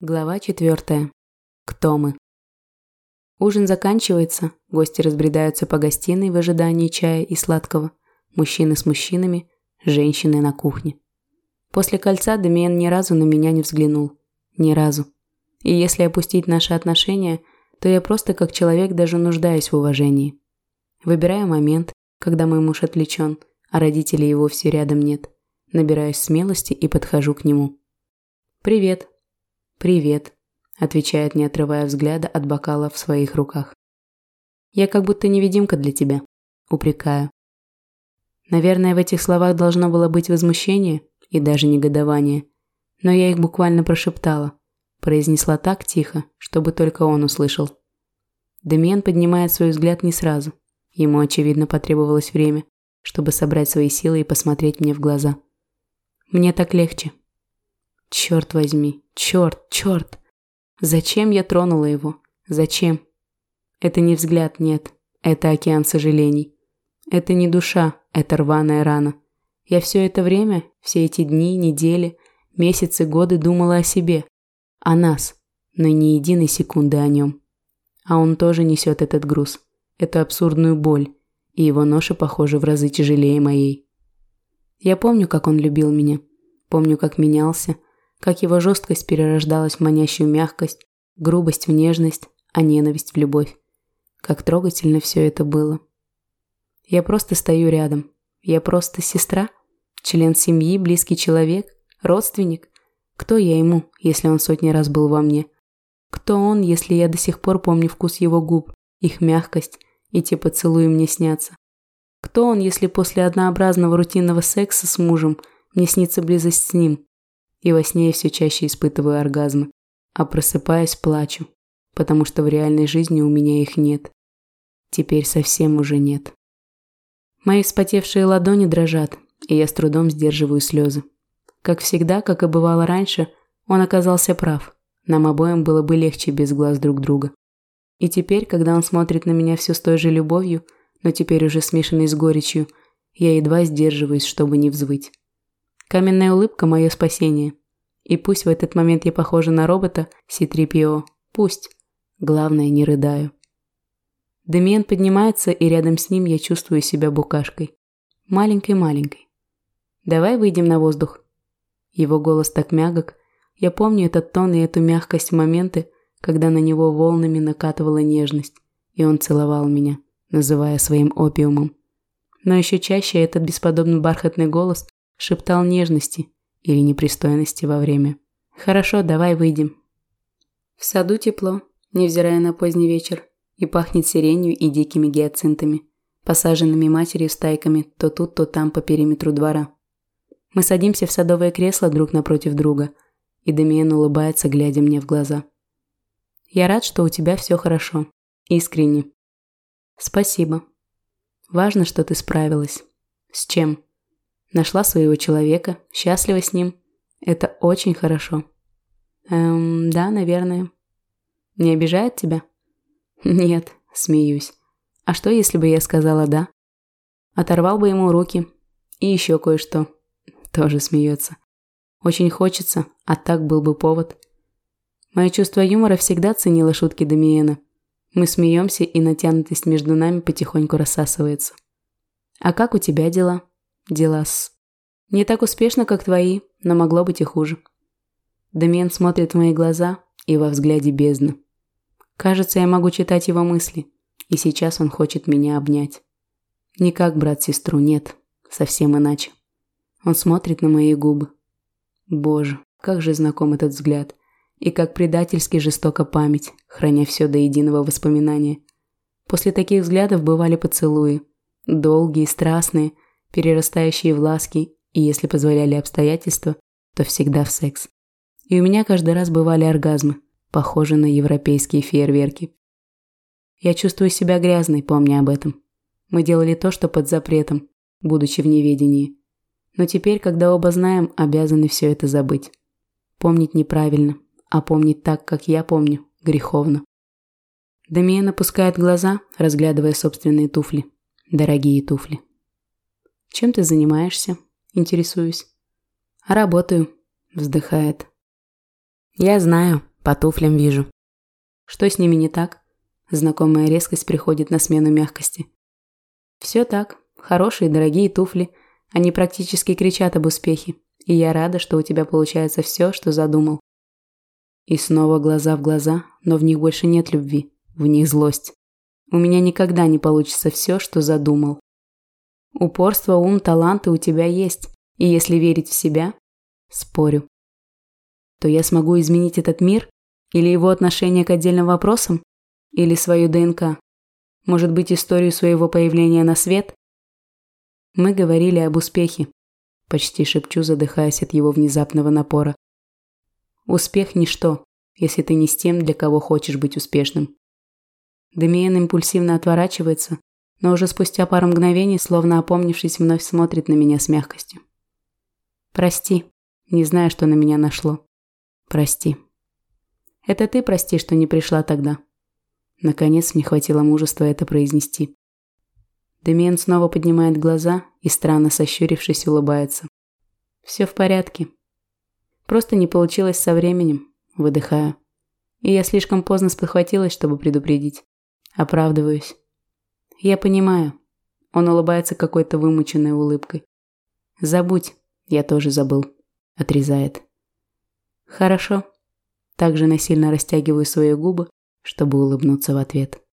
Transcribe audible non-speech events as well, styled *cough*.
Глава четвертая. Кто мы? Ужин заканчивается, гости разбредаются по гостиной в ожидании чая и сладкого. Мужчины с мужчинами, женщины на кухне. После кольца Демиан ни разу на меня не взглянул. Ни разу. И если опустить наши отношения, то я просто как человек даже нуждаюсь в уважении. Выбираю момент, когда мой муж отвлечен, а родителей его все рядом нет. Набираюсь смелости и подхожу к нему. «Привет», «Привет», – отвечает, не отрывая взгляда от бокала в своих руках. «Я как будто невидимка для тебя», – упрекаю. Наверное, в этих словах должно было быть возмущение и даже негодование, но я их буквально прошептала, произнесла так тихо, чтобы только он услышал. Демьян поднимает свой взгляд не сразу. Ему, очевидно, потребовалось время, чтобы собрать свои силы и посмотреть мне в глаза. Мне так легче. Черт возьми, черт, черт. Зачем я тронула его? Зачем? Это не взгляд, нет. Это океан сожалений. Это не душа, это рваная рана. Я все это время, все эти дни, недели, месяцы, годы думала о себе. О нас, но ни единой секунды о нем. А он тоже несет этот груз, эту абсурдную боль, и его ноша, похоже, в разы тяжелее моей. Я помню, как он любил меня, помню, как менялся, как его жесткость перерождалась в манящую мягкость, грубость в нежность, а ненависть в любовь. Как трогательно все это было. Я просто стою рядом. Я просто сестра, член семьи, близкий человек, родственник. Кто я ему, если он сотни раз был во мне? Кто он, если я до сих пор помню вкус его губ, их мягкость и те поцелуи мне снятся? Кто он, если после однообразного рутинного секса с мужем мне снится близость с ним, и во сне я все чаще испытываю оргазмы, а просыпаясь плачу, потому что в реальной жизни у меня их нет. Теперь совсем уже нет. Мои вспотевшие ладони дрожат, и я с трудом сдерживаю слезы. Как всегда, как и бывало раньше, он оказался прав. Нам обоим было бы легче без глаз друг друга. И теперь, когда он смотрит на меня все с той же любовью, но теперь уже смешанной с горечью, я едва сдерживаюсь, чтобы не взвыть. Каменная улыбка – мое спасение. И пусть в этот момент я похожа на робота C-3PO, пусть. Главное, не рыдаю. Демиен поднимается, и рядом с ним я чувствую себя букашкой. Маленькой-маленькой. «Давай выйдем на воздух». Его голос так мягок. Я помню этот тон и эту мягкость в моменты, когда на него волнами накатывала нежность, и он целовал меня, называя своим опиумом. Но еще чаще этот бесподобно бархатный голос шептал нежности или непристойности во время. «Хорошо, давай выйдем». В саду тепло, невзирая на поздний вечер, и пахнет сиренью и дикими гиацинтами, посаженными матерью стайками то тут, то там по периметру двора. Мы садимся в садовое кресло друг напротив друга, и Демиен улыбается, глядя мне в глаза. «Я рад, что у тебя все хорошо. Искренне». «Спасибо. Важно, что ты справилась. С чем?» Нашла своего человека, счастлива с ним. Это очень хорошо. Эм, да, наверное. Не обижает тебя? *laughs* Нет, смеюсь. А что, если бы я сказала «да»? Оторвал бы ему руки. И еще кое-что. Тоже смеется. Очень хочется, а так был бы повод. Мое чувство юмора всегда ценило шутки Дамиена. Мы смеемся, и натянутость между нами потихоньку рассасывается. А как у тебя дела? Дела с... Не так успешно, как твои, но могло быть и хуже. Дамиен смотрит в мои глаза, и во взгляде бездна. Кажется, я могу читать его мысли, и сейчас он хочет меня обнять. Не как брат-сестру, нет, совсем иначе. Он смотрит на мои губы. Боже, как же знаком этот взгляд. И как предательски жестока память, храня все до единого воспоминания. После таких взглядов бывали поцелуи. Долгие, страстные, перерастающие в ласки, и если позволяли обстоятельства, то всегда в секс. И у меня каждый раз бывали оргазмы, похожие на европейские фейерверки. Я чувствую себя грязной, помня об этом. Мы делали то, что под запретом, будучи в неведении. Но теперь, когда оба знаем, обязаны все это забыть. Помнить неправильно, а помнить так, как я помню, греховно. Дамиен опускает глаза, разглядывая собственные туфли. Дорогие туфли. «Чем ты занимаешься?» – интересуюсь. «Работаю», – вздыхает. Я знаю, по туфлям вижу. Что с ними не так? Знакомая резкость приходит на смену мягкости. Все так. Хорошие, дорогие туфли. Они практически кричат об успехе. И я рада, что у тебя получается все, что задумал. И снова глаза в глаза, но в них больше нет любви. В них злость. У меня никогда не получится все, что задумал. Упорство, ум, таланты у тебя есть. И если верить в себя, спорю, то я смогу изменить этот мир или его отношение к отдельным вопросам, или свою ДНК, может быть, историю своего появления на свет? Мы говорили об успехе, почти шепчу, задыхаясь от его внезапного напора. Успех – ничто, если ты не с тем, для кого хочешь быть успешным. Демиен импульсивно отворачивается, но уже спустя пару мгновений, словно опомнившись, вновь смотрит на меня с мягкостью. «Прости, не знаю, что на меня нашло. Прости. Это ты прости, что не пришла тогда». Наконец мне хватило мужества это произнести. Демиен снова поднимает глаза и, странно сощурившись, улыбается. «Все в порядке. Просто не получилось со временем», – выдыхаю. И я слишком поздно спохватилась, чтобы предупредить. Оправдываюсь. Я понимаю. Он улыбается какой-то вымученной улыбкой. Забудь, я тоже забыл. Отрезает. Хорошо. Также насильно растягиваю свои губы, чтобы улыбнуться в ответ.